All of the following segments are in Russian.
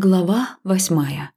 Глава восьмая.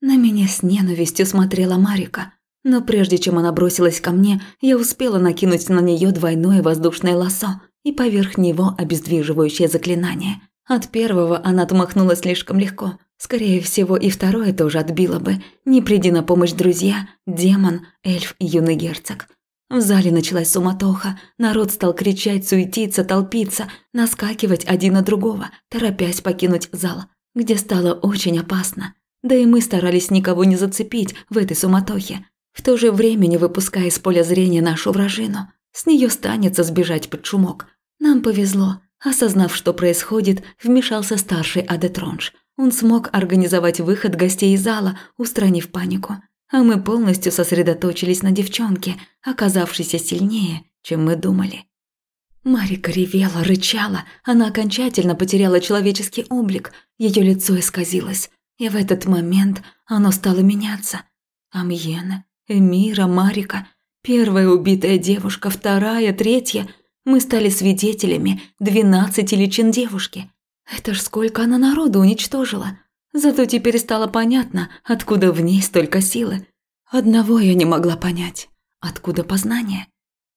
На меня с ненавистью смотрела Марика, но прежде чем она бросилась ко мне, я успела накинуть на нее двойное воздушное лассо и поверх него обездвиживающее заклинание. От первого она отмахнулась слишком легко. Скорее всего, и второе тоже отбило бы. Не приди на помощь друзья, демон, эльф и юный герцог. В зале началась суматоха, народ стал кричать, суетиться, толпиться, наскакивать один на другого, торопясь покинуть зал где стало очень опасно. Да и мы старались никого не зацепить в этой суматохе, в то же время не выпуская из поля зрения нашу вражину. С нее станется сбежать под шумок. Нам повезло. Осознав, что происходит, вмешался старший Адетронж. Он смог организовать выход гостей из зала, устранив панику. А мы полностью сосредоточились на девчонке, оказавшейся сильнее, чем мы думали. Марика ревела, рычала, она окончательно потеряла человеческий облик, ее лицо исказилось, и в этот момент оно стало меняться. Амьена, Эмира, Марика, первая убитая девушка, вторая, третья. Мы стали свидетелями двенадцати личин девушки. Это ж сколько она народу уничтожила. Зато теперь стало понятно, откуда в ней столько силы. Одного я не могла понять. Откуда познание?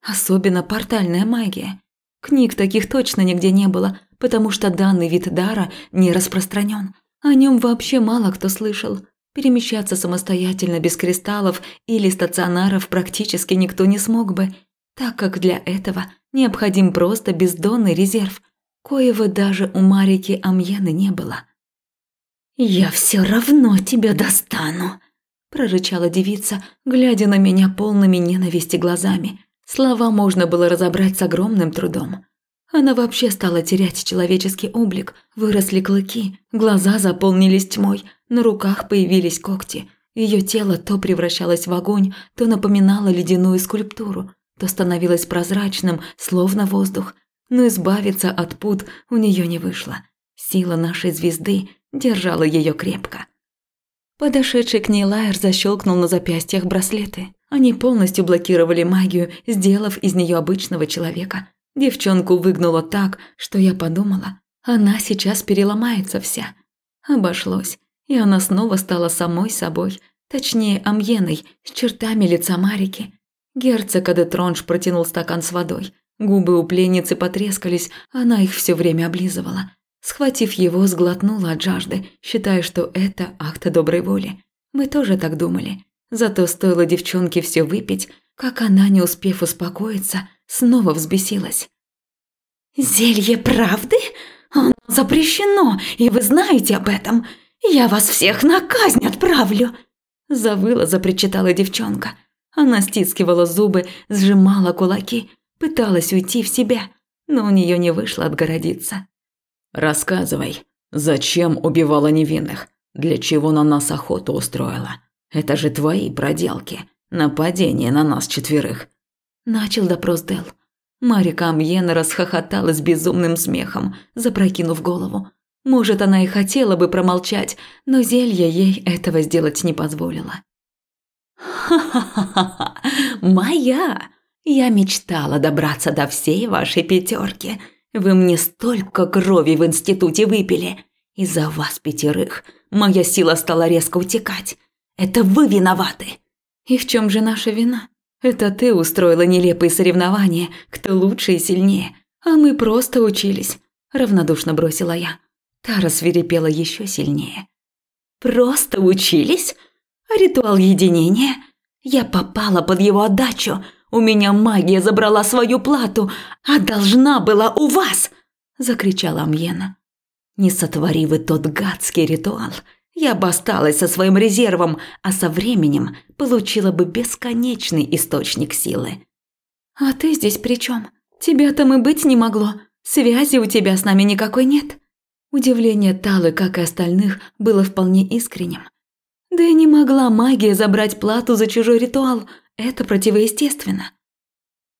Особенно портальная магия. Книг таких точно нигде не было, потому что данный вид дара не распространен. О нем вообще мало кто слышал. Перемещаться самостоятельно без кристаллов или стационаров практически никто не смог бы, так как для этого необходим просто бездонный резерв, коего даже у Марики Амьены не было. «Я все равно тебя достану», – прорычала девица, глядя на меня полными ненависти глазами – Слова можно было разобрать с огромным трудом. Она вообще стала терять человеческий облик, выросли клыки, глаза заполнились тьмой, на руках появились когти. Ее тело то превращалось в огонь, то напоминало ледяную скульптуру, то становилось прозрачным, словно воздух. Но избавиться от пут у нее не вышло. Сила нашей звезды держала ее крепко. Подошедший к ней Лайер защелкнул на запястьях браслеты. Они полностью блокировали магию, сделав из нее обычного человека. Девчонку выгнуло так, что я подумала, она сейчас переломается вся. Обошлось, и она снова стала самой собой, точнее, амьеной, с чертами лица Марики. Герцог Адетронж протянул стакан с водой. Губы у пленницы потрескались, она их все время облизывала. Схватив его, сглотнула от жажды, считая, что это акт доброй воли. Мы тоже так думали. Зато стоило девчонке все выпить, как она, не успев успокоиться, снова взбесилась. «Зелье правды? Оно запрещено, и вы знаете об этом. Я вас всех на казнь отправлю!» Завыла, запричитала девчонка. Она стискивала зубы, сжимала кулаки, пыталась уйти в себя, но у нее не вышло отгородиться. «Рассказывай, зачем убивала невинных? Для чего на нас охоту устроила?» Это же твои проделки. Нападение на нас четверых. Начал допрос Дел. Марика Амьена расхохоталась безумным смехом, запрокинув голову. Может, она и хотела бы промолчать, но зелье ей этого сделать не позволило. «Ха-ха-ха! Моя! Я мечтала добраться до всей вашей пятерки. Вы мне столько крови в институте выпили. Из-за вас пятерых моя сила стала резко утекать. Это вы виноваты. И в чем же наша вина? Это ты устроила нелепые соревнования, кто лучше и сильнее, а мы просто учились, равнодушно бросила я. Та рассверепела еще сильнее. Просто учились? А ритуал единения? Я попала под его отдачу. У меня магия забрала свою плату, а должна была у вас, закричала Амьена. Не сотвори вы тот гадский ритуал, я бы осталась со своим резервом, а со временем получила бы бесконечный источник силы. А ты здесь при чем? Тебя там и быть не могло. Связи у тебя с нами никакой нет. Удивление Талы, как и остальных, было вполне искренним. Да и не могла магия забрать плату за чужой ритуал. Это противоестественно.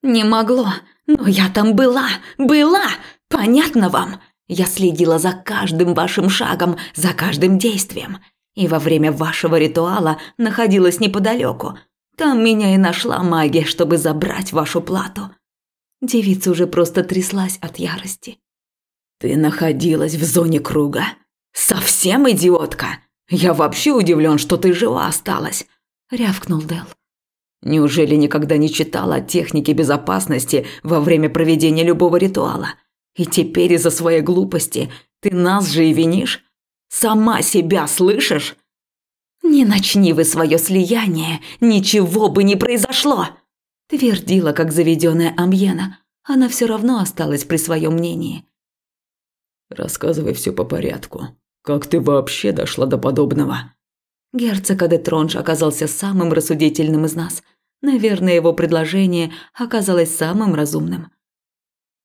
Не могло, но я там была, была, понятно вам? Я следила за каждым вашим шагом, за каждым действием. И во время вашего ритуала находилась неподалеку. Там меня и нашла магия, чтобы забрать вашу плату. Девица уже просто тряслась от ярости. Ты находилась в зоне круга? «Совсем идиотка! Я вообще удивлен, что ты жива осталась!» – рявкнул Дел. «Неужели никогда не читала о технике безопасности во время проведения любого ритуала? И теперь из-за своей глупости ты нас же и винишь? Сама себя слышишь?» «Не начни вы свое слияние, ничего бы не произошло!» Твердила, как заведенная Амьена. Она все равно осталась при своем мнении. «Рассказывай все по порядку. Как ты вообще дошла до подобного?» Герцог Адетронж оказался самым рассудительным из нас. Наверное, его предложение оказалось самым разумным.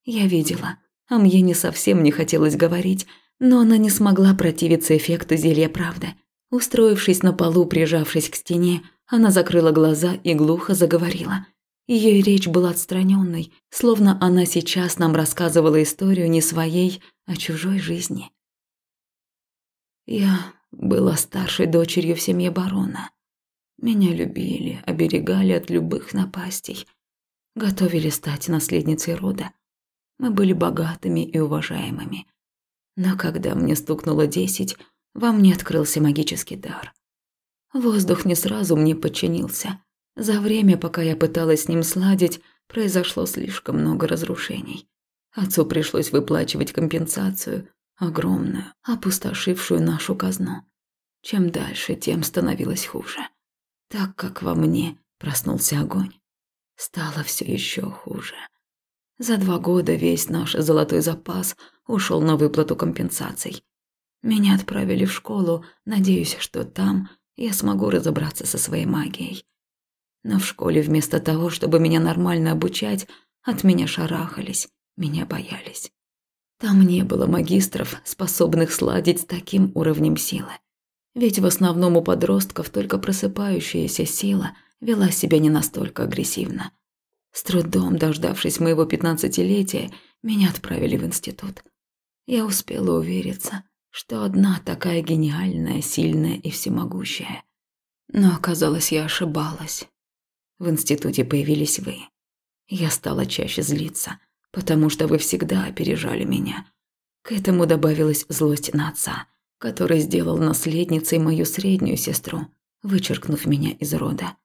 Я видела. А мне не совсем не хотелось говорить, но она не смогла противиться эффекту зелья правды. Устроившись на полу, прижавшись к стене, она закрыла глаза и глухо заговорила. Ее речь была отстраненной, словно она сейчас нам рассказывала историю не своей, а чужой жизни. Я была старшей дочерью в семье барона. Меня любили, оберегали от любых напастей, готовили стать наследницей рода. Мы были богатыми и уважаемыми. Но когда мне стукнуло десять, во мне открылся магический дар. Воздух не сразу мне подчинился. За время, пока я пыталась с ним сладить, произошло слишком много разрушений. Отцу пришлось выплачивать компенсацию, огромную, опустошившую нашу казну. Чем дальше, тем становилось хуже. Так как во мне проснулся огонь, стало все еще хуже. За два года весь наш золотой запас ушел на выплату компенсаций. Меня отправили в школу, надеюсь, что там я смогу разобраться со своей магией. Но в школе вместо того, чтобы меня нормально обучать, от меня шарахались, меня боялись. Там не было магистров, способных сладить с таким уровнем силы. Ведь в основном у подростков только просыпающаяся сила вела себя не настолько агрессивно. С трудом дождавшись моего пятнадцатилетия, меня отправили в институт. Я успела увериться, что одна такая гениальная, сильная и всемогущая. Но оказалось, я ошибалась. В институте появились вы. Я стала чаще злиться, потому что вы всегда опережали меня. К этому добавилась злость на отца, который сделал наследницей мою среднюю сестру, вычеркнув меня из рода.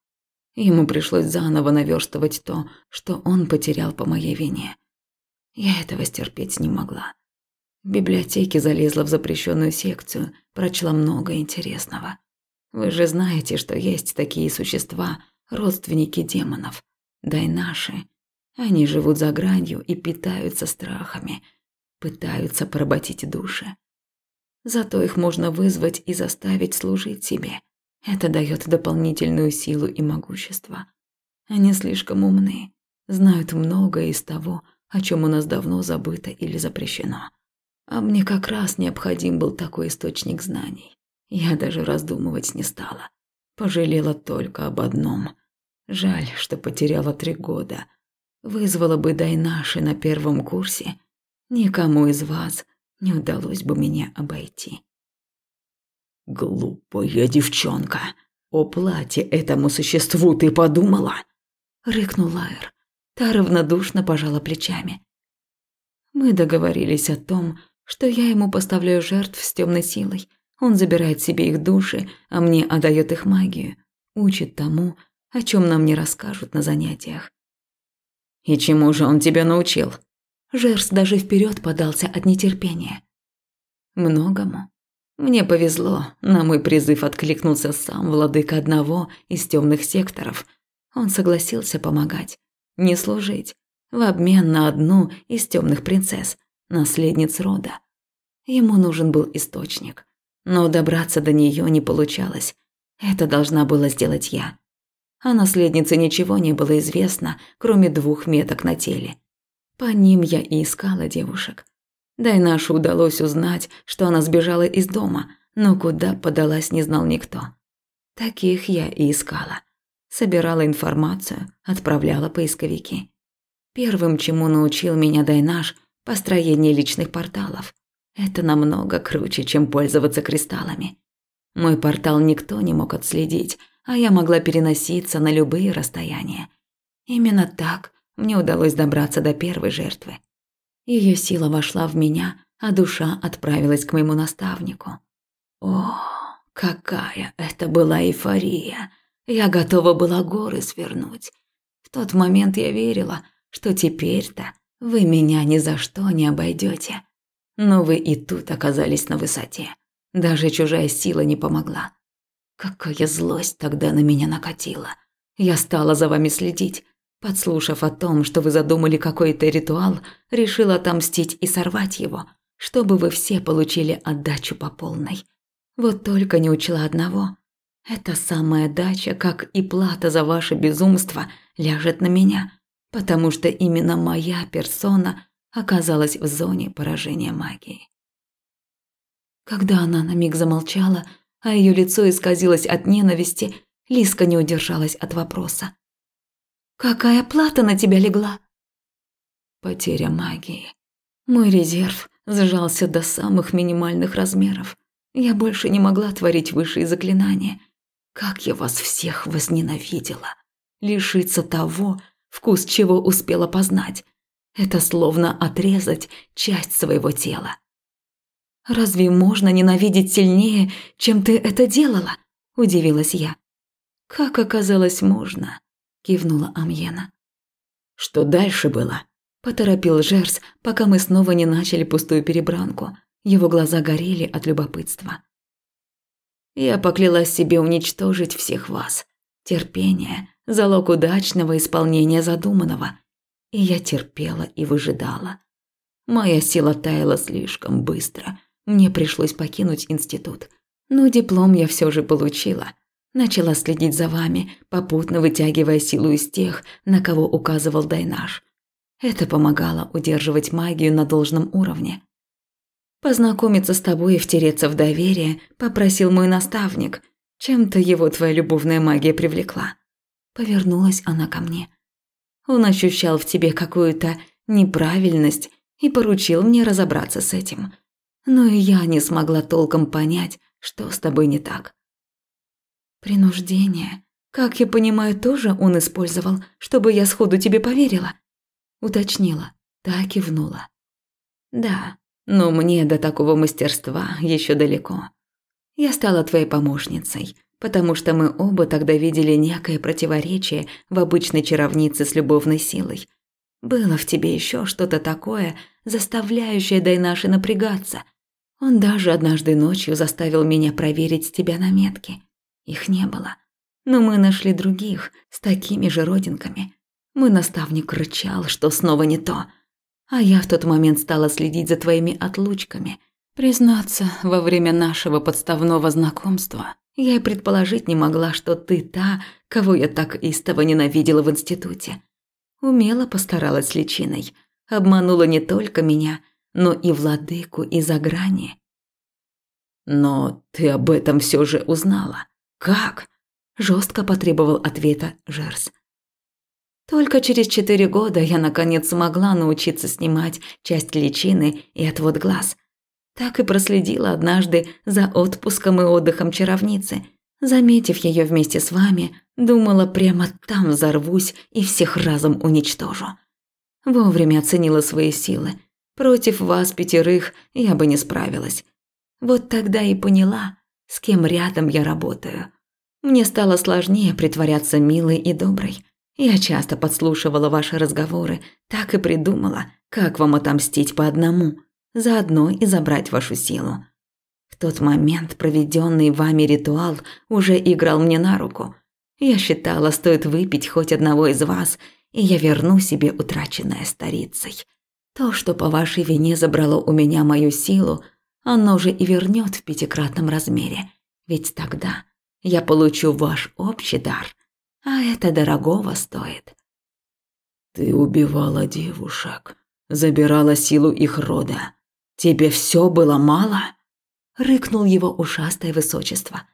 Ему пришлось заново наверстывать то, что он потерял по моей вине. Я этого стерпеть не могла. В библиотеке залезла в запрещенную секцию, прочла много интересного. Вы же знаете, что есть такие существа, родственники демонов. Да и наши. Они живут за гранью и питаются страхами, пытаются поработить души. Зато их можно вызвать и заставить служить себе. Это дает дополнительную силу и могущество. Они слишком умны, знают многое из того, о чем у нас давно забыто или запрещено. А мне как раз необходим был такой источник знаний. Я даже раздумывать не стала. Пожалела только об одном. Жаль, что потеряла три года. Вызвала бы Дайнаши на первом курсе. Никому из вас не удалось бы меня обойти. «Глупая девчонка! О платье этому существу ты подумала?» Рыкнул Лайер. Та равнодушно пожала плечами. Мы договорились о том, что я ему поставляю жертв с темной силой. Он забирает себе их души, а мне отдает их магию, учит тому, о чем нам не расскажут на занятиях. И чему же он тебя научил? Жерс даже вперед подался от нетерпения. Многому. Мне повезло, на мой призыв откликнулся сам владыка одного из темных секторов. Он согласился помогать, не служить, в обмен на одну из темных принцесс – наследниц рода. Ему нужен был источник, но добраться до нее не получалось. Это должна была сделать я. О наследнице ничего не было известно, кроме двух меток на теле. По ним я и искала девушек. Да и нашу удалось узнать, что она сбежала из дома, но куда подалась не знал никто. Таких я и искала. Собирала информацию, отправляла поисковики. Первым, чему научил меня Дайнаш – построение личных порталов. Это намного круче, чем пользоваться кристаллами. Мой портал никто не мог отследить, а я могла переноситься на любые расстояния. Именно так мне удалось добраться до первой жертвы. Ее сила вошла в меня, а душа отправилась к моему наставнику. О, какая это была эйфория! Я готова была горы свернуть. В тот момент я верила, что теперь-то вы меня ни за что не обойдете. Но вы и тут оказались на высоте. Даже чужая сила не помогла. Какая злость тогда на меня накатила. Я стала за вами следить. Подслушав о том, что вы задумали какой-то ритуал, решила отомстить и сорвать его, чтобы вы все получили отдачу по полной. Вот только не учла одного. Эта самая дача, как и плата за ваше безумство, ляжет на меня, потому что именно моя персона оказалась в зоне поражения магии. Когда она на миг замолчала, а ее лицо исказилось от ненависти, Лиска не удержалась от вопроса. «Какая плата на тебя легла?» Потеря магии. Мой резерв сжался до самых минимальных размеров. Я больше не могла творить высшие заклинания. Как я вас всех возненавидела. Лишиться того, вкус чего успела познать. Это словно отрезать часть своего тела. «Разве можно ненавидеть сильнее, чем ты это делала?» – удивилась я. «Как оказалось, можно», – кивнула Амьена. «Что дальше было?» – поторопил Жерс, пока мы снова не начали пустую перебранку. Его глаза горели от любопытства. «Я поклялась себе уничтожить всех вас. Терпение – залог удачного исполнения задуманного. И я терпела и выжидала. Моя сила таяла слишком быстро – мне пришлось покинуть институт. Но диплом я все же получила. Начала следить за вами, попутно вытягивая силу из тех, на кого указывал Дайнаш. Это помогало удерживать магию на должном уровне. Познакомиться с тобой и втереться в доверие попросил мой наставник. Чем-то его твоя любовная магия привлекла. Повернулась она ко мне. Он ощущал в тебе какую-то неправильность и поручил мне разобраться с этим – но и я не смогла толком понять, что с тобой не так. Принуждение, как я понимаю, тоже он использовал, чтобы я сходу тебе поверила? Уточнила, так кивнула. Да, но мне до такого мастерства еще далеко. Я стала твоей помощницей, потому что мы оба тогда видели некое противоречие в обычной чаровнице с любовной силой. Было в тебе еще что-то такое, заставляющее Дайнаши напрягаться – он даже однажды ночью заставил меня проверить тебя на метки. Их не было. Но мы нашли других, с такими же родинками. Мой наставник рычал, что снова не то. А я в тот момент стала следить за твоими отлучками. Признаться, во время нашего подставного знакомства я и предположить не могла, что ты та, кого я так истово ненавидела в институте. Умело постаралась личиной. Обманула не только меня, но и владыку из-за грани. Но ты об этом все же узнала. Как? Жестко потребовал ответа Жерс. Только через четыре года я наконец смогла научиться снимать часть личины и отвод глаз. Так и проследила однажды за отпуском и отдыхом чаровницы. Заметив ее вместе с вами, думала, прямо там взорвусь и всех разом уничтожу. Вовремя оценила свои силы – Против вас пятерых я бы не справилась. Вот тогда и поняла, с кем рядом я работаю. Мне стало сложнее притворяться милой и доброй. Я часто подслушивала ваши разговоры, так и придумала, как вам отомстить по одному, заодно и забрать вашу силу. В тот момент проведенный вами ритуал уже играл мне на руку. Я считала, стоит выпить хоть одного из вас, и я верну себе утраченное старицей. То, что по вашей вине забрало у меня мою силу, оно же и вернет в пятикратном размере. Ведь тогда я получу ваш общий дар, а это дорогого стоит. Ты убивала девушек, забирала силу их рода. Тебе все было мало? Рыкнул его ушастое высочество.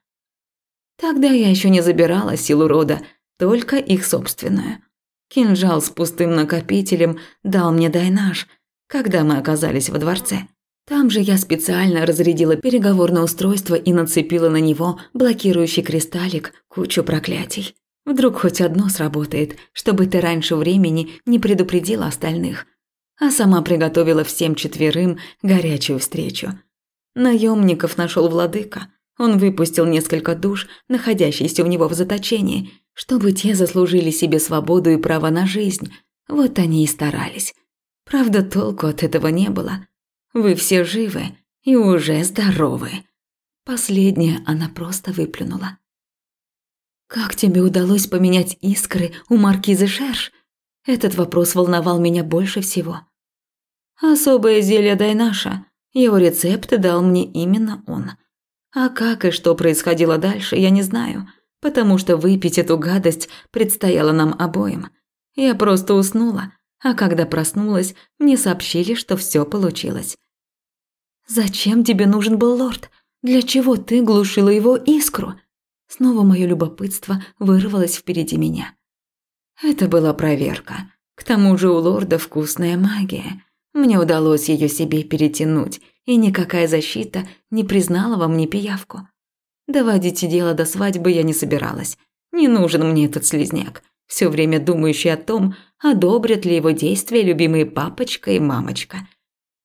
Тогда я еще не забирала силу рода, только их собственную. Кинжал с пустым накопителем дал мне Дайнаш, когда мы оказались во дворце. Там же я специально разрядила переговорное устройство и нацепила на него блокирующий кристаллик, кучу проклятий. Вдруг хоть одно сработает, чтобы ты раньше времени не предупредила остальных. а сама приготовила всем четверым горячую встречу. Наемников нашел владыка. Он выпустил несколько душ, находящихся у него в заточении, чтобы те заслужили себе свободу и право на жизнь. Вот они и старались. Правда, толку от этого не было. Вы все живы и уже здоровы. Последнее она просто выплюнула. «Как тебе удалось поменять искры у маркизы Шерш?» Этот вопрос волновал меня больше всего. «Особое зелье Дайнаша. Его рецепт дал мне именно он. А как и что происходило дальше, я не знаю, потому что выпить эту гадость предстояло нам обоим. Я просто уснула, а когда проснулась, мне сообщили, что все получилось. «Зачем тебе нужен был лорд? Для чего ты глушила его искру?» Снова мое любопытство вырвалось впереди меня. Это была проверка. К тому же у лорда вкусная магия. Мне удалось ее себе перетянуть, и никакая защита не признала во мне пиявку. Доводить дело до свадьбы я не собиралась. Не нужен мне этот слизняк, все время думающий о том, одобрят ли его действия любимые папочка и мамочка.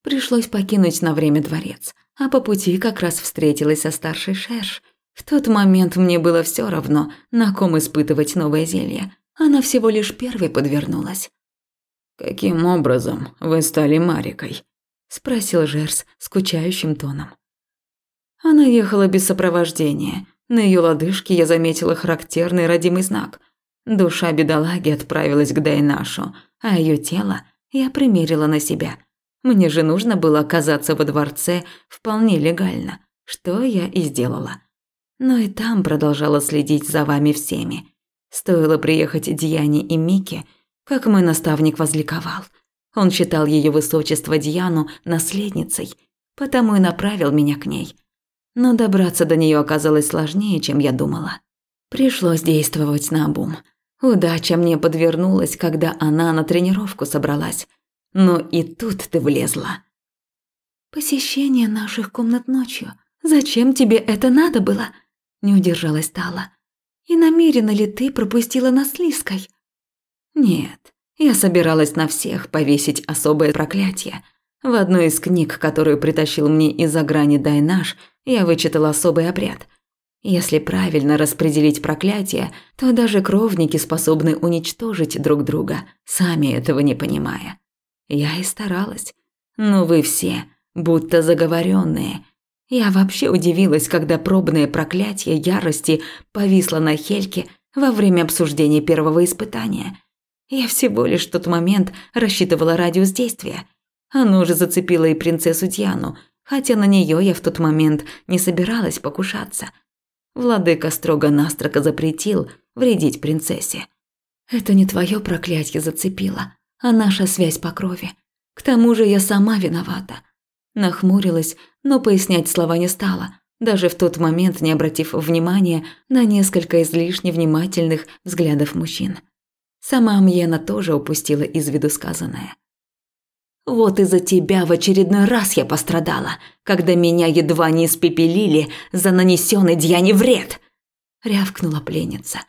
Пришлось покинуть на время дворец, а по пути как раз встретилась со старшей Шерш. В тот момент мне было все равно, на ком испытывать новое зелье. Она всего лишь первой подвернулась. «Каким образом вы стали Марикой?» – спросил Жерс скучающим тоном. Она ехала без сопровождения. На ее лодыжке я заметила характерный родимый знак. Душа бедолаги отправилась к Дайнашу, а ее тело я примерила на себя. Мне же нужно было оказаться во дворце вполне легально, что я и сделала. Но и там продолжала следить за вами всеми. Стоило приехать Диане и Мике, как мой наставник возликовал. Он считал ее высочество Диану наследницей, потому и направил меня к ней. Но добраться до нее оказалось сложнее, чем я думала. Пришлось действовать наобум. Удача мне подвернулась, когда она на тренировку собралась. Но и тут ты влезла. Посещение наших комнат ночью. Зачем тебе это надо было? Не удержалась Тала. И намеренно ли ты пропустила нас Лиской? Нет, я собиралась на всех повесить особое проклятие. В одной из книг, которую притащил мне из-за грани Дайнаш, я вычитала особый обряд – если правильно распределить проклятие, то даже кровники способны уничтожить друг друга, сами этого не понимая. Я и старалась. Но вы все, будто заговоренные. Я вообще удивилась, когда пробное проклятие ярости повисло на Хельке во время обсуждения первого испытания. Я всего лишь в тот момент рассчитывала радиус действия. Оно же зацепило и принцессу Диану, хотя на нее я в тот момент не собиралась покушаться – Владыка строго-настрого запретил вредить принцессе. Это не твое проклятие зацепило, а наша связь по крови. К тому же я сама виновата. Нахмурилась, но пояснять слова не стала, даже в тот момент не обратив внимания на несколько излишне внимательных взглядов мужчин. Сама Амьена тоже упустила из виду сказанное. Вот из-за тебя в очередной раз я пострадала, когда меня едва не испепелили за нанесенный Дьяне вред!» – рявкнула пленница.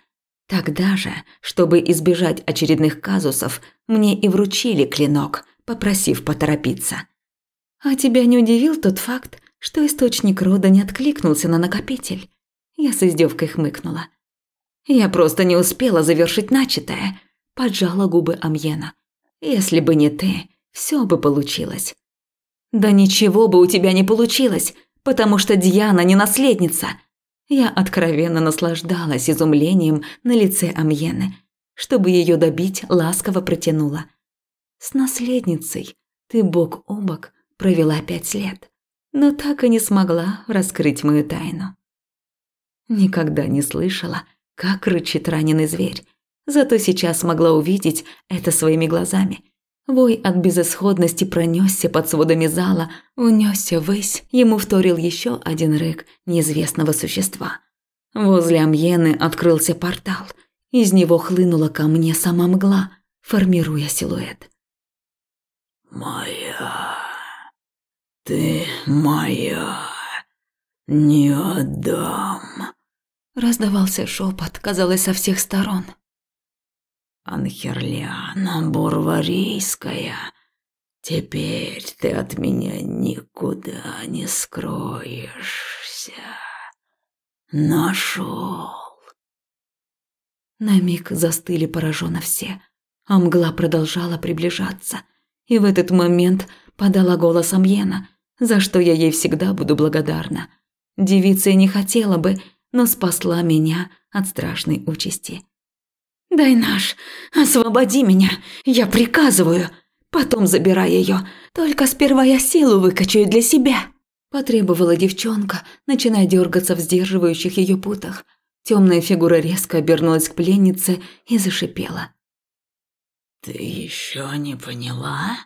Тогда же, чтобы избежать очередных казусов, мне и вручили клинок, попросив поторопиться. «А тебя не удивил тот факт, что источник рода не откликнулся на накопитель?» Я с издевкой хмыкнула. «Я просто не успела завершить начатое», – поджала губы Амьена. «Если бы не ты, все бы получилось. Да ничего бы у тебя не получилось, потому что Диана не наследница. Я откровенно наслаждалась изумлением на лице Амьены. Чтобы ее добить, ласково протянула. С наследницей ты бок о бок провела пять лет, но так и не смогла раскрыть мою тайну. Никогда не слышала, как рычит раненый зверь, зато сейчас могла увидеть это своими глазами – Вой от безысходности пронесся под сводами зала, унесся ввысь, ему вторил еще один рык неизвестного существа. Возле Амьены открылся портал. Из него хлынула ко мне сама мгла, формируя силуэт. «Моя, ты моя, не отдам», – раздавался шепот, казалось, со всех сторон – Анхерлиана Бурварийская, Теперь ты от меня никуда не скроешься. Нашел. На миг застыли пораженно все, а мгла продолжала приближаться. И в этот момент подала голос Амьена, за что я ей всегда буду благодарна. Девица не хотела бы, но спасла меня от страшной участи. «Дай наш, освободи меня, я приказываю!» Потом забирай ее. Только сперва я силу выкачаю для себя. Потребовала девчонка, начиная дергаться в сдерживающих ее путах. Темная фигура резко обернулась к пленнице и зашипела. «Ты еще не поняла,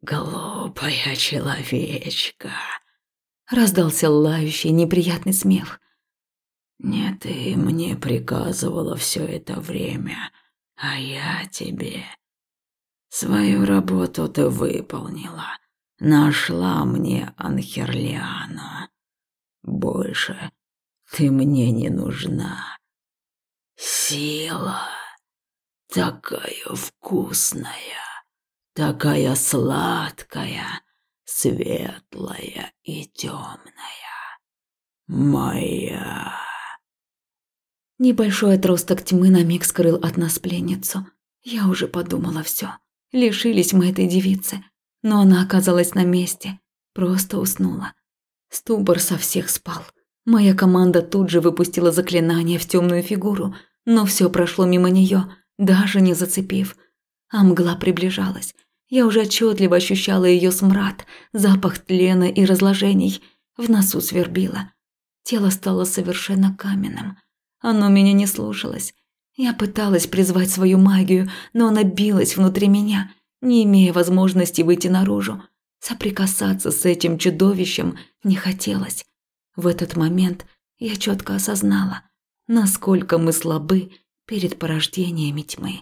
глупая человечка?» Раздался лающий неприятный смех. «Не ты мне приказывала все это время, а я тебе Свою работу ты выполнила. Нашла мне Анхерлиана. Больше ты мне не нужна. Сила такая вкусная, такая сладкая, светлая и темная. Моя. Небольшой отросток тьмы на миг скрыл от нас пленницу. Я уже подумала все. Лишились мы этой девицы, но она оказалась на месте, просто уснула. Ступор со всех спал. Моя команда тут же выпустила заклинание в темную фигуру, но все прошло мимо нее, даже не зацепив. А мгла приближалась. Я уже отчетливо ощущала ее смрад, запах тлена и разложений. В носу свербило. Тело стало совершенно каменным. Оно меня не слушалось. Я пыталась призвать свою магию, но она билась внутри меня, не имея возможности выйти наружу. Соприкасаться с этим чудовищем не хотелось. В этот момент я четко осознала, насколько мы слабы перед порождениями тьмы.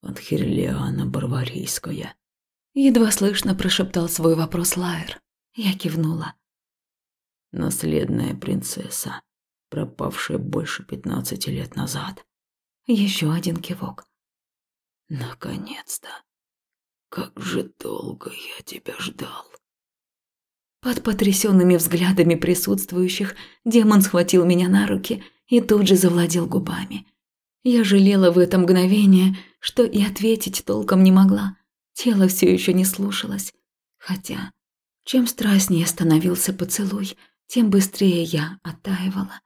«Анхирлиана Барварийская», – едва слышно прошептал свой вопрос Лайер. Я кивнула. «Наследная принцесса», пропавшая больше пятнадцати лет назад. Еще один кивок. Наконец-то. Как же долго я тебя ждал. Под потрясенными взглядами присутствующих демон схватил меня на руки и тут же завладел губами. Я жалела в это мгновение, что и ответить толком не могла. Тело все еще не слушалось. Хотя, чем страстнее становился поцелуй, тем быстрее я оттаивала.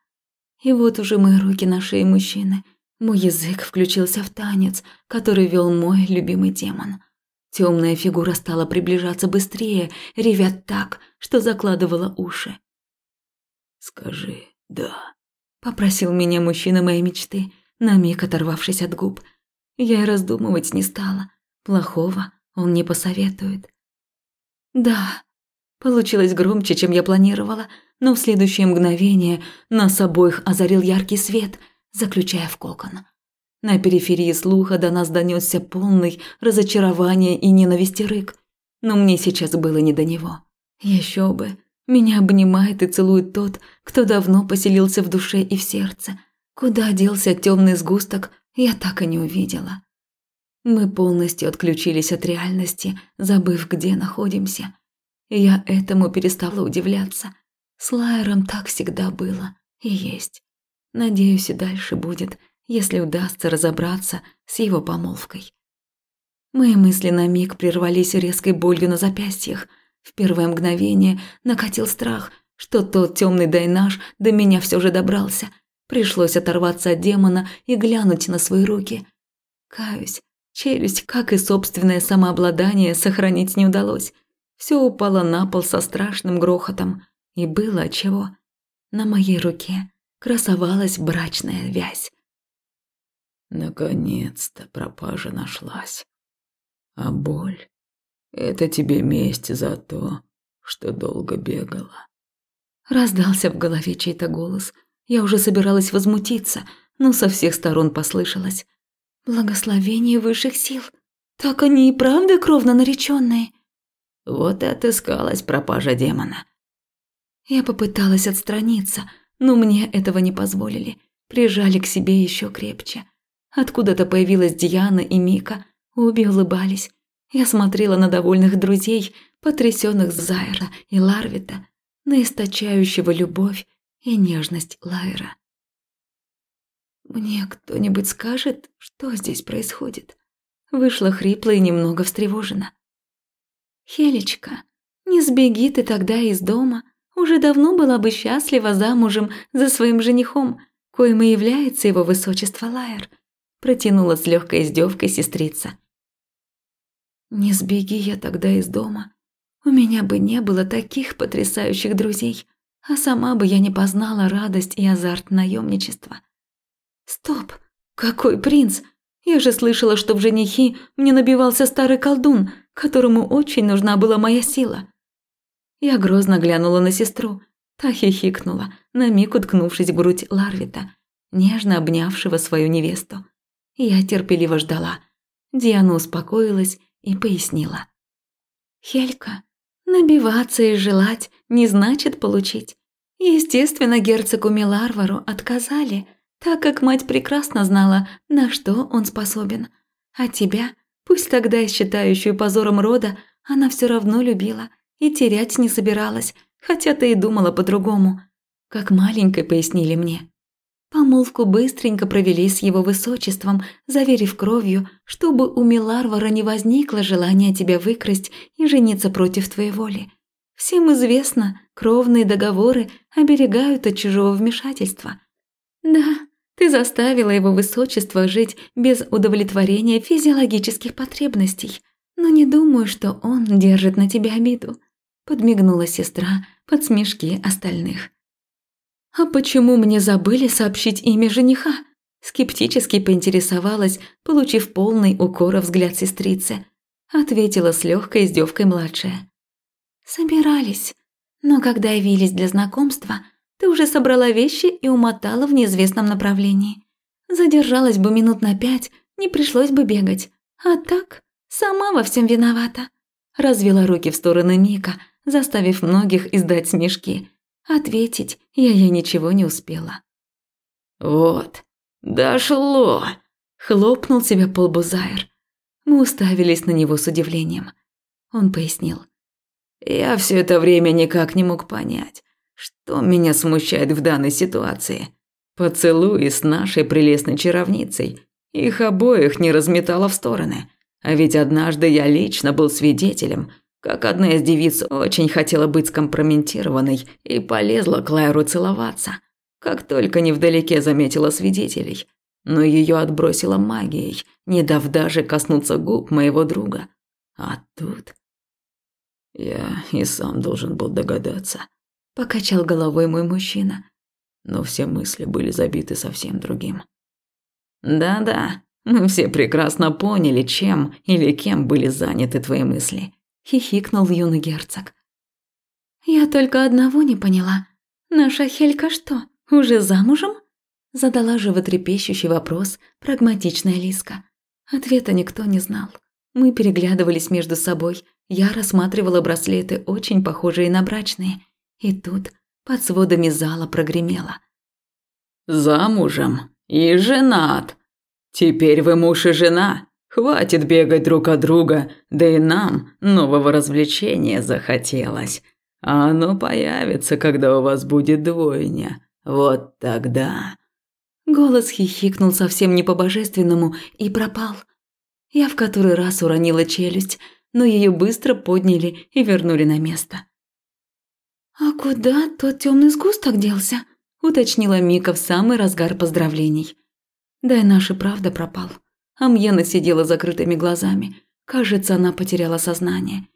И вот уже мои руки на шее мужчины. Мой язык включился в танец, который вел мой любимый демон. Темная фигура стала приближаться быстрее, ревя так, что закладывала уши. «Скажи «да», – попросил меня мужчина моей мечты, на миг оторвавшись от губ. Я и раздумывать не стала. Плохого он не посоветует. «Да», Получилось громче, чем я планировала, но в следующее мгновение нас обоих озарил яркий свет, заключая в кокон. На периферии слуха до нас донесся полный разочарования и ненависти рык, но мне сейчас было не до него. Еще бы, меня обнимает и целует тот, кто давно поселился в душе и в сердце. Куда делся темный сгусток, я так и не увидела. Мы полностью отключились от реальности, забыв, где находимся – я этому перестала удивляться. С Лайером так всегда было и есть. Надеюсь, и дальше будет, если удастся разобраться с его помолвкой. Мои мысли на миг прервались резкой болью на запястьях. В первое мгновение накатил страх, что тот темный дайнаш до меня все же добрался. Пришлось оторваться от демона и глянуть на свои руки. Каюсь, челюсть, как и собственное самообладание, сохранить не удалось. Все упало на пол со страшным грохотом. И было чего. На моей руке красовалась брачная вязь. Наконец-то пропажа нашлась. А боль — это тебе месть за то, что долго бегала. Раздался в голове чей-то голос. Я уже собиралась возмутиться, но со всех сторон послышалось. «Благословение высших сил! Так они и правда кровно нареченные!» Вот и отыскалась пропажа демона. Я попыталась отстраниться, но мне этого не позволили. Прижали к себе еще крепче. Откуда-то появилась Диана и Мика, обе улыбались. Я смотрела на довольных друзей, потрясенных Зайра и Ларвита, на источающего любовь и нежность Лайра. «Мне кто-нибудь скажет, что здесь происходит?» Вышла хрипло и немного встревожена. «Хелечка, не сбеги ты тогда из дома. Уже давно была бы счастлива замужем за своим женихом, коим и является его высочество Лайер», протянула с легкой издевкой сестрица. «Не сбеги я тогда из дома. У меня бы не было таких потрясающих друзей, а сама бы я не познала радость и азарт наемничества. Стоп! Какой принц? Я же слышала, что в женихи мне набивался старый колдун, которому очень нужна была моя сила. Я грозно глянула на сестру. Та хихикнула, на миг уткнувшись в грудь Ларвита, нежно обнявшего свою невесту. Я терпеливо ждала. Диана успокоилась и пояснила. «Хелька, набиваться и желать не значит получить. Естественно, герцогу Миларвару отказали – так как мать прекрасно знала, на что он способен. А тебя, пусть тогда и считающую позором рода, она все равно любила и терять не собиралась, хотя ты и думала по-другому. Как маленькой пояснили мне. Помолвку быстренько провели с его высочеством, заверив кровью, чтобы у Миларвара не возникло желания тебя выкрасть и жениться против твоей воли. Всем известно, кровные договоры оберегают от чужого вмешательства. Да, ты заставила его высочество жить без удовлетворения физиологических потребностей, но не думаю, что он держит на тебя обиду», – подмигнула сестра под смешки остальных. «А почему мне забыли сообщить имя жениха?» Скептически поинтересовалась, получив полный укора взгляд сестрицы. Ответила с легкой издевкой младшая. «Собирались, но когда явились для знакомства, ты уже собрала вещи и умотала в неизвестном направлении. Задержалась бы минут на пять, не пришлось бы бегать. А так, сама во всем виновата. Развела руки в стороны Мика, заставив многих издать смешки. Ответить я ей ничего не успела. «Вот, дошло!» – хлопнул себя по лбу Зайр. Мы уставились на него с удивлением. Он пояснил. «Я все это время никак не мог понять, что меня смущает в данной ситуации? Поцелуи с нашей прелестной чаровницей. Их обоих не разметало в стороны. А ведь однажды я лично был свидетелем, как одна из девиц очень хотела быть скомпрометированной и полезла к Лайру целоваться. Как только невдалеке заметила свидетелей. Но ее отбросила магией, не дав даже коснуться губ моего друга. А тут... Я и сам должен был догадаться покачал головой мой мужчина. Но все мысли были забиты совсем другим. Да-да, мы все прекрасно поняли, чем или кем были заняты твои мысли, хихикнул юный герцог. Я только одного не поняла. Наша Хелька что, уже замужем? Задала животрепещущий вопрос прагматичная Лиска. Ответа никто не знал. Мы переглядывались между собой. Я рассматривала браслеты, очень похожие на брачные, и тут под сводами зала прогремело. «Замужем и женат. Теперь вы муж и жена. Хватит бегать друг от друга, да и нам нового развлечения захотелось. А оно появится, когда у вас будет двойня. Вот тогда...» Голос хихикнул совсем не по-божественному и пропал. Я в который раз уронила челюсть, но ее быстро подняли и вернули на место. «А куда тот темный сгусток делся?» – уточнила Мика в самый разгар поздравлений. Да и наш правда пропал. Амьена сидела закрытыми глазами. Кажется, она потеряла сознание.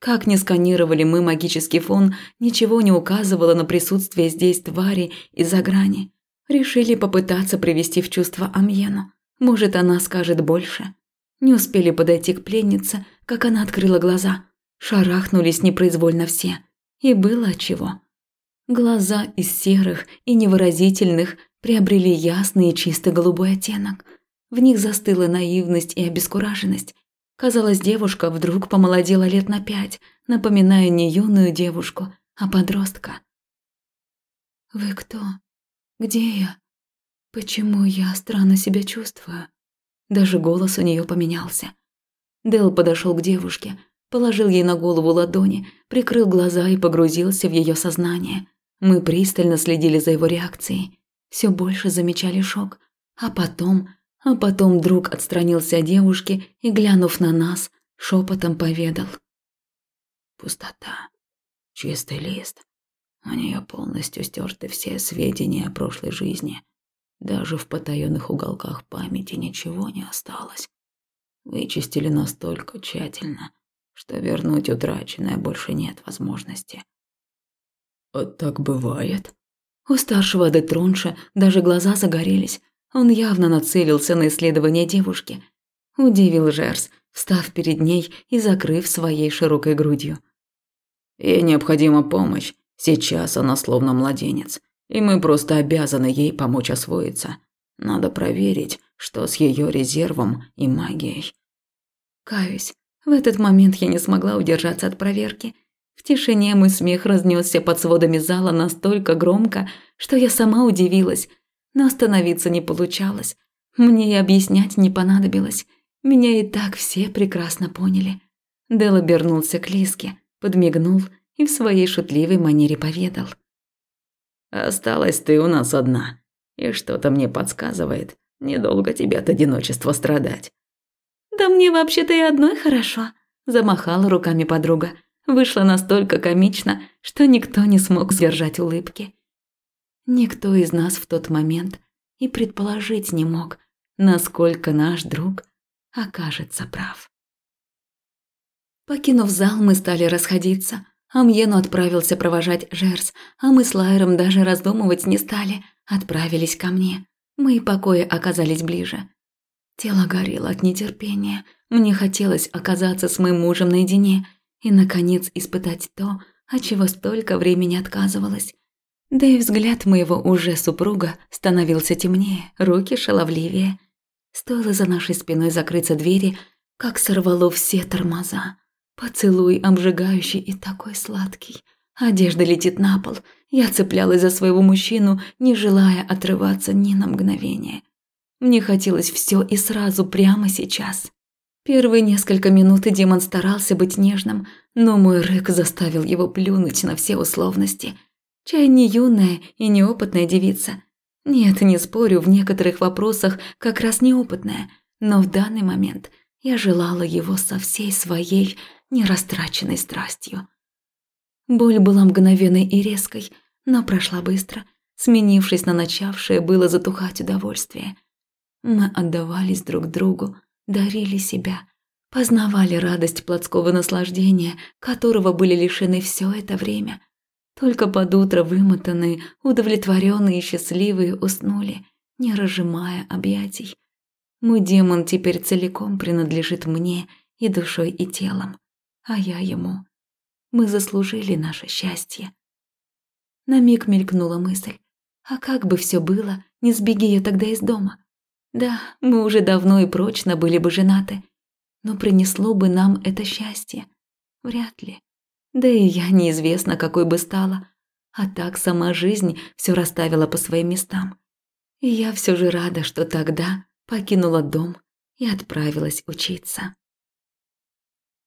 Как ни сканировали мы магический фон, ничего не указывало на присутствие здесь твари из-за грани. Решили попытаться привести в чувство Амьену. Может, она скажет больше. Не успели подойти к пленнице, как она открыла глаза. Шарахнулись непроизвольно все – и было чего. Глаза из серых и невыразительных приобрели ясный и чисто голубой оттенок. В них застыла наивность и обескураженность. Казалось, девушка вдруг помолодела лет на пять, напоминая не юную девушку, а подростка. «Вы кто? Где я? Почему я странно себя чувствую?» Даже голос у нее поменялся. Дэл подошел к девушке, положил ей на голову ладони, прикрыл глаза и погрузился в ее сознание. Мы пристально следили за его реакцией. Все больше замечали шок. А потом... А потом друг отстранился от девушки и, глянув на нас, шепотом поведал. Пустота. Чистый лист. У нее полностью стерты все сведения о прошлой жизни. Даже в потаенных уголках памяти ничего не осталось. Вычистили настолько тщательно, что вернуть утраченное больше нет возможности. А так бывает? У старшего Детронша даже глаза загорелись. Он явно нацелился на исследование девушки. Удивил Жерс, встав перед ней и закрыв своей широкой грудью. Ей необходима помощь. Сейчас она словно младенец, и мы просто обязаны ей помочь освоиться. Надо проверить, что с ее резервом и магией. Каюсь, в этот момент я не смогла удержаться от проверки. В тишине мой смех разнесся под сводами зала настолько громко, что я сама удивилась, но остановиться не получалось. Мне и объяснять не понадобилось. Меня и так все прекрасно поняли. Дел обернулся к Лиске, подмигнул и в своей шутливой манере поведал. Осталась ты у нас одна. И что-то мне подсказывает, недолго тебе от одиночества страдать. Да мне вообще-то и одной хорошо, замахала руками подруга. Вышло настолько комично, что никто не смог сдержать улыбки. Никто из нас в тот момент и предположить не мог, насколько наш друг окажется прав. Покинув зал, мы стали расходиться. Амьену отправился провожать Жерс, а мы с Лайером даже раздумывать не стали, отправились ко мне. Мои покои оказались ближе. Тело горело от нетерпения. Мне хотелось оказаться с моим мужем наедине и, наконец, испытать то, от чего столько времени отказывалась. Да и взгляд моего уже супруга становился темнее, руки шаловливее. Стоило за нашей спиной закрыться двери, как сорвало все тормоза. Поцелуй обжигающий и такой сладкий. Одежда летит на пол. Я цеплялась за своего мужчину, не желая отрываться ни на мгновение. Мне хотелось все и сразу, прямо сейчас. Первые несколько минут демон старался быть нежным, но мой рык заставил его плюнуть на все условности. Чай не юная и неопытная девица. Нет, не спорю, в некоторых вопросах как раз неопытная, но в данный момент я желала его со всей своей нерастраченной страстью. Боль была мгновенной и резкой, но прошла быстро, сменившись на начавшее было затухать удовольствие. Мы отдавались друг другу, дарили себя, познавали радость плотского наслаждения, которого были лишены все это время. Только под утро вымотанные, удовлетворенные и счастливые уснули, не разжимая объятий. Мой демон теперь целиком принадлежит мне и душой, и телом а я ему. Мы заслужили наше счастье. На миг мелькнула мысль. А как бы все было, не сбеги я тогда из дома? Да, мы уже давно и прочно были бы женаты. Но принесло бы нам это счастье? Вряд ли. Да и я неизвестно, какой бы стала. А так сама жизнь все расставила по своим местам. И я все же рада, что тогда покинула дом и отправилась учиться.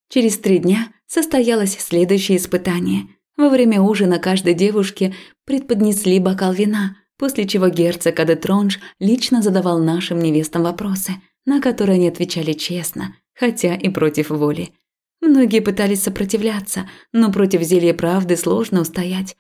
Через три дня состоялось следующее испытание. Во время ужина каждой девушке предподнесли бокал вина, после чего герцог Адетронж лично задавал нашим невестам вопросы, на которые они отвечали честно, хотя и против воли. Многие пытались сопротивляться, но против зелья правды сложно устоять.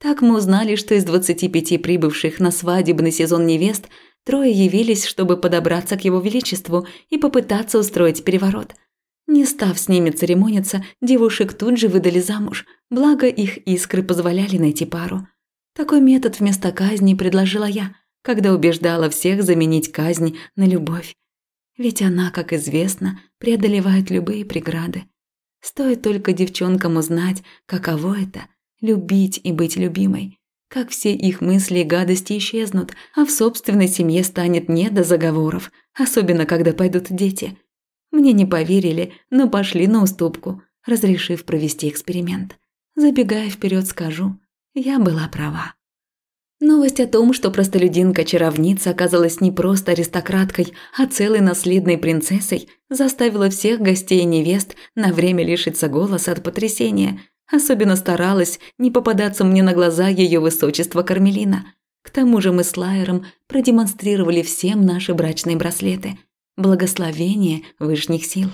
Так мы узнали, что из 25 прибывших на свадебный сезон невест трое явились, чтобы подобраться к его величеству и попытаться устроить переворот – не став с ними церемониться, девушек тут же выдали замуж, благо их искры позволяли найти пару. Такой метод вместо казни предложила я, когда убеждала всех заменить казнь на любовь. Ведь она, как известно, преодолевает любые преграды. Стоит только девчонкам узнать, каково это – любить и быть любимой. Как все их мысли и гадости исчезнут, а в собственной семье станет не до заговоров, особенно когда пойдут дети – мне не поверили, но пошли на уступку, разрешив провести эксперимент. Забегая вперед, скажу, я была права. Новость о том, что простолюдинка-чаровница оказалась не просто аристократкой, а целой наследной принцессой, заставила всех гостей и невест на время лишиться голоса от потрясения. Особенно старалась не попадаться мне на глаза ее высочества Кармелина. К тому же мы с Лайером продемонстрировали всем наши брачные браслеты. Благословение высших сил.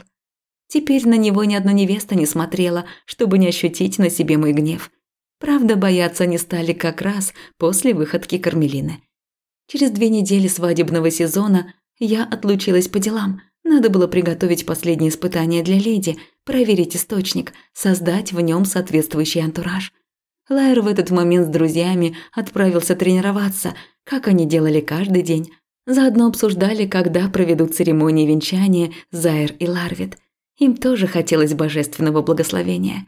Теперь на него ни одна невеста не смотрела, чтобы не ощутить на себе мой гнев – Правда, бояться они стали как раз после выходки Кармелины. Через две недели свадебного сезона я отлучилась по делам. Надо было приготовить последнее испытание для леди, проверить источник, создать в нем соответствующий антураж. Лайер в этот момент с друзьями отправился тренироваться, как они делали каждый день. Заодно обсуждали, когда проведут церемонии венчания Зайр и Ларвит. Им тоже хотелось божественного благословения.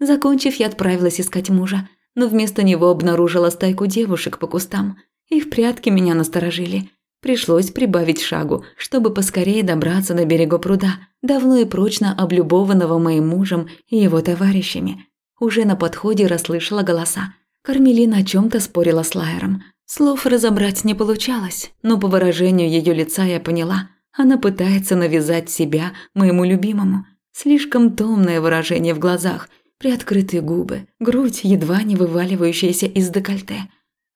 Закончив, я отправилась искать мужа, но вместо него обнаружила стайку девушек по кустам. Их прятки меня насторожили. Пришлось прибавить шагу, чтобы поскорее добраться до берега пруда, давно и прочно облюбованного моим мужем и его товарищами. Уже на подходе расслышала голоса. Кармелина о чем то спорила с Лайером. Слов разобрать не получалось, но по выражению ее лица я поняла, она пытается навязать себя моему любимому. Слишком томное выражение в глазах, приоткрытые губы, грудь, едва не вываливающаяся из декольте.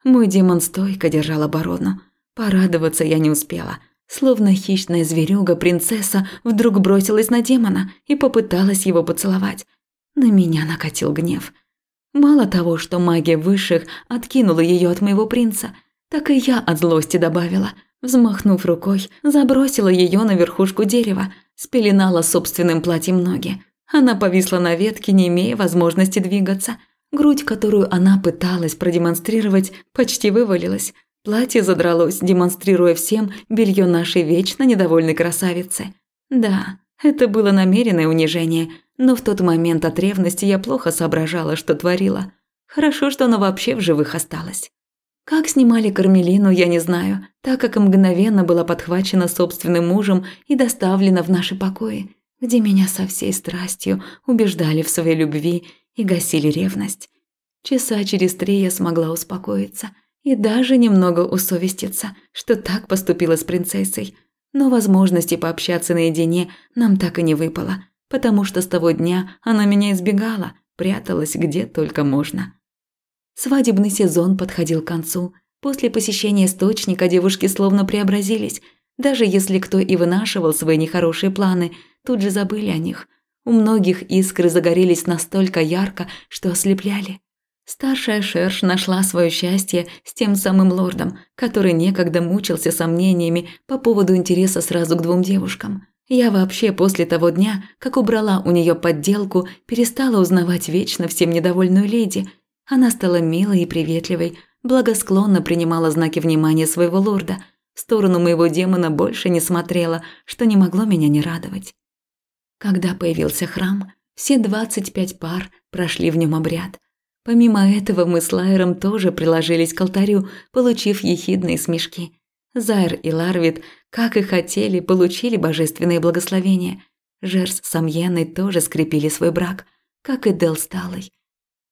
Мой демон стойко держал оборону. Порадоваться я не успела. Словно хищная зверюга, принцесса вдруг бросилась на демона и попыталась его поцеловать. На меня накатил гнев. Мало того, что магия высших откинула ее от моего принца, так и я от злости добавила. Взмахнув рукой, забросила ее на верхушку дерева, спеленала собственным платьем ноги. Она повисла на ветке, не имея возможности двигаться. Грудь, которую она пыталась продемонстрировать, почти вывалилась. Платье задралось, демонстрируя всем белье нашей вечно недовольной красавицы. Да, это было намеренное унижение, но в тот момент от ревности я плохо соображала, что творила. Хорошо, что она вообще в живых осталась. Как снимали Кармелину, я не знаю, так как мгновенно была подхвачена собственным мужем и доставлена в наши покои где меня со всей страстью убеждали в своей любви и гасили ревность. Часа через три я смогла успокоиться и даже немного усовеститься, что так поступила с принцессой. Но возможности пообщаться наедине нам так и не выпало, потому что с того дня она меня избегала, пряталась где только можно. Свадебный сезон подходил к концу. После посещения источника девушки словно преобразились. Даже если кто и вынашивал свои нехорошие планы – тут же забыли о них. У многих искры загорелись настолько ярко, что ослепляли. Старшая Шерш нашла свое счастье с тем самым лордом, который некогда мучился сомнениями по поводу интереса сразу к двум девушкам. Я вообще после того дня, как убрала у нее подделку, перестала узнавать вечно всем недовольную леди. Она стала милой и приветливой, благосклонно принимала знаки внимания своего лорда. В сторону моего демона больше не смотрела, что не могло меня не радовать. Когда появился храм, все 25 пар прошли в нем обряд. Помимо этого мы с Лайером тоже приложились к алтарю, получив ехидные смешки. Зайр и Ларвит, как и хотели, получили божественные благословения. Жерс с Амьеной тоже скрепили свой брак, как и Дел Сталой.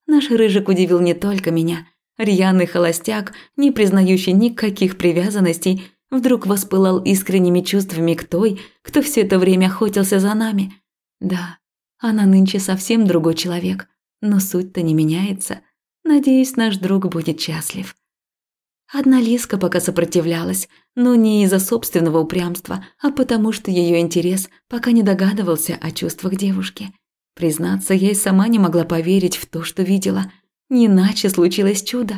Наш Рыжик удивил не только меня. Рьяный холостяк, не признающий никаких привязанностей, вдруг воспылал искренними чувствами к той, кто все это время охотился за нами. Да, она нынче совсем другой человек, но суть-то не меняется. Надеюсь, наш друг будет счастлив. Одна Лиска пока сопротивлялась, но не из-за собственного упрямства, а потому что ее интерес пока не догадывался о чувствах девушки. Признаться, я и сама не могла поверить в то, что видела. Не иначе случилось чудо.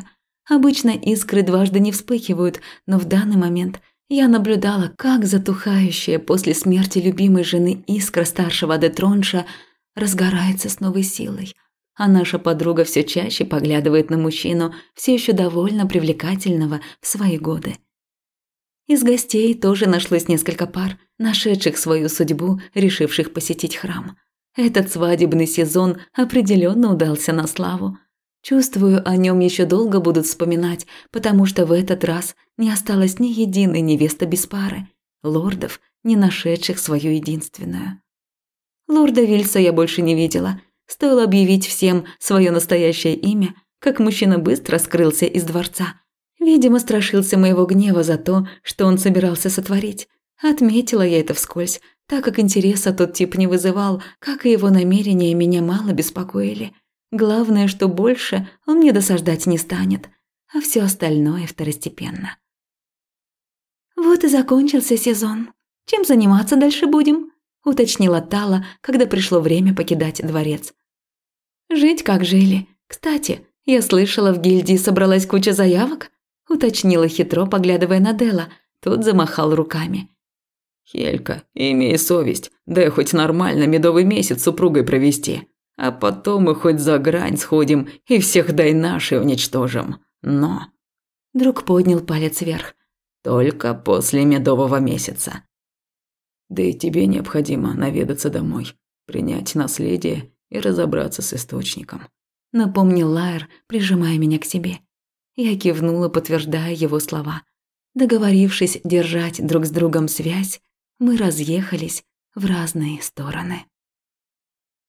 Обычно искры дважды не вспыхивают, но в данный момент я наблюдала, как затухающая после смерти любимой жены искра старшего Детронша разгорается с новой силой, а наша подруга все чаще поглядывает на мужчину, все еще довольно привлекательного в свои годы. Из гостей тоже нашлось несколько пар, нашедших свою судьбу, решивших посетить храм. Этот свадебный сезон определенно удался на славу. Чувствую, о нем еще долго будут вспоминать, потому что в этот раз не осталось ни единой невесты без пары, лордов, не нашедших свою единственную. Лорда Вильса я больше не видела. Стоило объявить всем свое настоящее имя, как мужчина быстро скрылся из дворца. Видимо, страшился моего гнева за то, что он собирался сотворить. Отметила я это вскользь, так как интереса тот тип не вызывал, как и его намерения меня мало беспокоили. Главное, что больше он мне досаждать не станет, а все остальное второстепенно. «Вот и закончился сезон. Чем заниматься дальше будем?» – уточнила Тала, когда пришло время покидать дворец. «Жить как жили. Кстати, я слышала, в гильдии собралась куча заявок?» – уточнила хитро, поглядывая на Дела. Тот замахал руками. «Хелька, имей совесть, дай хоть нормально медовый месяц с супругой провести. А потом мы хоть за грань сходим и всех дай наши уничтожим. Но...» Друг поднял палец вверх. «Только после медового месяца. Да и тебе необходимо наведаться домой, принять наследие и разобраться с источником. Напомнил Лайер, прижимая меня к себе. Я кивнула, подтверждая его слова. Договорившись держать друг с другом связь, мы разъехались в разные стороны.